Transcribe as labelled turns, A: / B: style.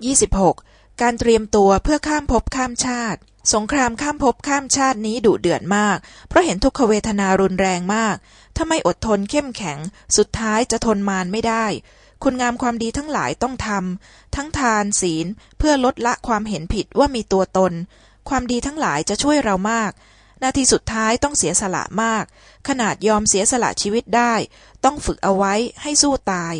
A: 26. การเตรียมตัวเพื่อข้ามภพข้ามชาติ สงครามข้ามภพข้ามชาตินี้ดุเดือดมาก เพราะเห็นทุกขเวทนารุนแรงมาก ถ้าไม่อดทนเข้มแข็ง สุดท้ายจะทนมานไม่ได้ คุณงามความดีทั้งหลายต้องทำทั้งทานศีลเพื่อลดละความเห็นผิดว่ามีตัวตน ความดีทั้งหลายจะช่วยเรามากนาทีสุดท้ายต้องเสียสละมาก ขนาดยอมเสียสละชีวิตได้ ต้องฝึกเอาไว้ให้สู้ตาย